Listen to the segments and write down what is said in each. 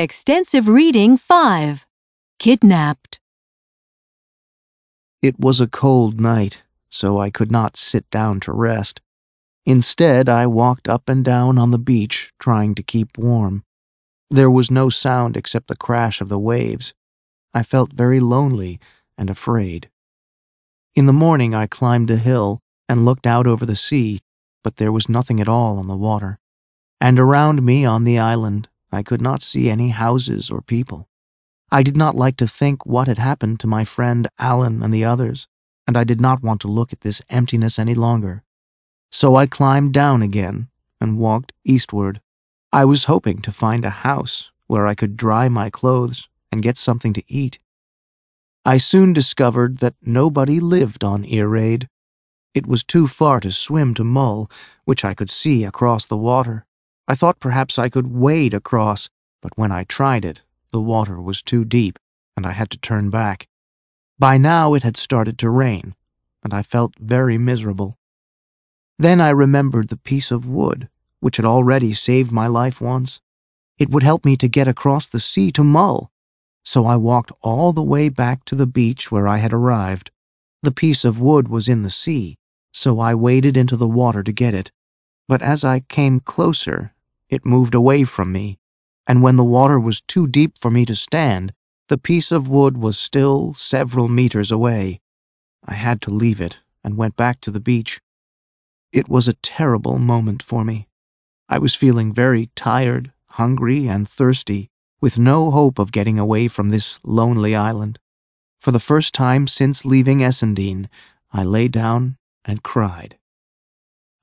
Extensive Reading 5 Kidnapped. It was a cold night, so I could not sit down to rest. Instead, I walked up and down on the beach, trying to keep warm. There was no sound except the crash of the waves. I felt very lonely and afraid. In the morning, I climbed a hill and looked out over the sea, but there was nothing at all on the water. And around me on the island, I could not see any houses or people. I did not like to think what had happened to my friend Alan and the others, and I did not want to look at this emptiness any longer. So I climbed down again and walked eastward. I was hoping to find a house where I could dry my clothes and get something to eat. I soon discovered that nobody lived on Earraid. It was too far to swim to Mull, which I could see across the water. I thought perhaps I could wade across, but when I tried it, the water was too deep, and I had to turn back. By now it had started to rain, and I felt very miserable. Then I remembered the piece of wood, which had already saved my life once. It would help me to get across the sea to Mull. So I walked all the way back to the beach where I had arrived. The piece of wood was in the sea, so I waded into the water to get it. But as I came closer, it moved away from me, and when the water was too deep for me to stand, the piece of wood was still several meters away. I had to leave it and went back to the beach. It was a terrible moment for me. I was feeling very tired, hungry, and thirsty, with no hope of getting away from this lonely island. For the first time since leaving Essendean, I lay down and cried.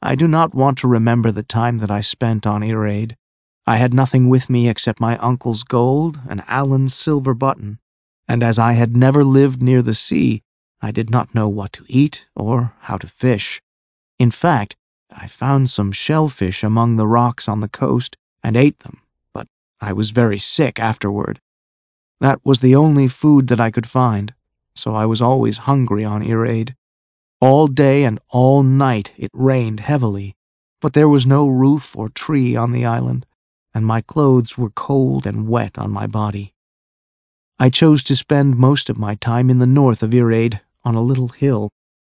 I do not want to remember the time that I spent on Earraid. I had nothing with me except my uncle's gold and Alan's silver button, and as I had never lived near the sea, I did not know what to eat or how to fish. In fact, I found some shellfish among the rocks on the coast and ate them, but I was very sick afterward. That was the only food that I could find, so I was always hungry on Earraid. All day and all night it rained heavily, but there was no roof or tree on the island, and my clothes were cold and wet on my body. I chose to spend most of my time in the north of Earraid, on a little hill.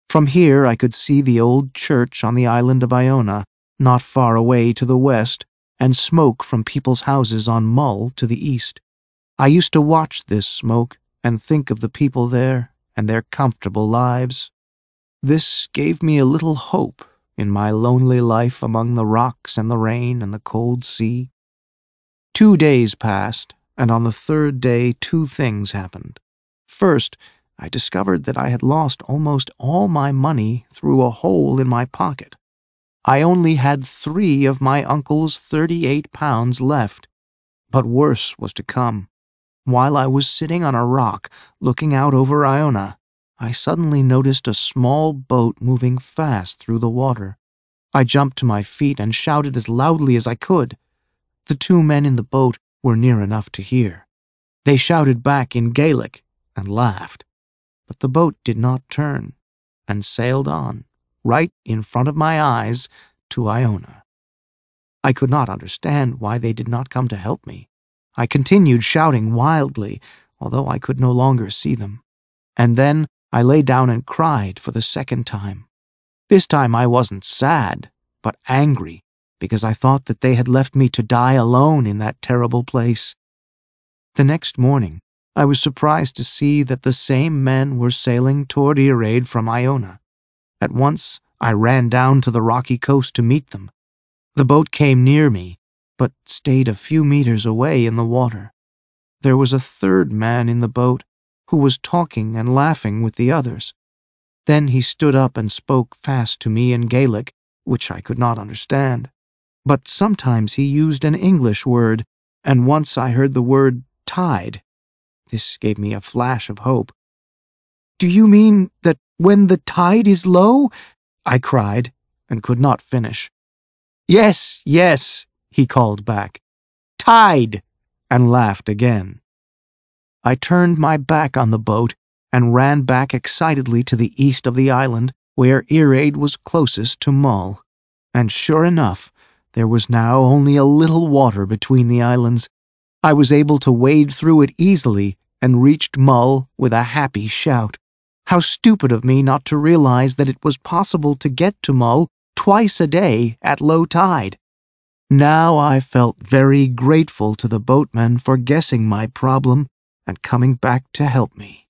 From here I could see the old church on the island of Iona, not far away to the west, and smoke from people's houses on Mull to the east. I used to watch this smoke and think of the people there and their comfortable lives. This gave me a little hope in my lonely life among the rocks and the rain and the cold sea. Two days passed, and on the third day two things happened. First, I discovered that I had lost almost all my money through a hole in my pocket. I only had three of my uncle's thirty-eight pounds left. But worse was to come. While I was sitting on a rock looking out over Iona, I suddenly noticed a small boat moving fast through the water. I jumped to my feet and shouted as loudly as I could. The two men in the boat were near enough to hear. They shouted back in Gaelic and laughed. But the boat did not turn and sailed on, right in front of my eyes, to Iona. I could not understand why they did not come to help me. I continued shouting wildly, although I could no longer see them. And then I lay down and cried for the second time. This time I wasn't sad, but angry, because I thought that they had left me to die alone in that terrible place. The next morning, I was surprised to see that the same men were sailing toward Earraid from Iona. At once, I ran down to the rocky coast to meet them. The boat came near me, but stayed a few meters away in the water. There was a third man in the boat, who was talking and laughing with the others. Then he stood up and spoke fast to me in Gaelic, which I could not understand. But sometimes he used an English word, and once I heard the word tide. This gave me a flash of hope. Do you mean that when the tide is low? I cried, and could not finish. Yes, yes, he called back. Tide, and laughed again. I turned my back on the boat and ran back excitedly to the east of the island, where Earraid was closest to Mull. And sure enough, there was now only a little water between the islands. I was able to wade through it easily and reached Mull with a happy shout. How stupid of me not to realize that it was possible to get to Mull twice a day at low tide. Now I felt very grateful to the boatman for guessing my problem and coming back to help me.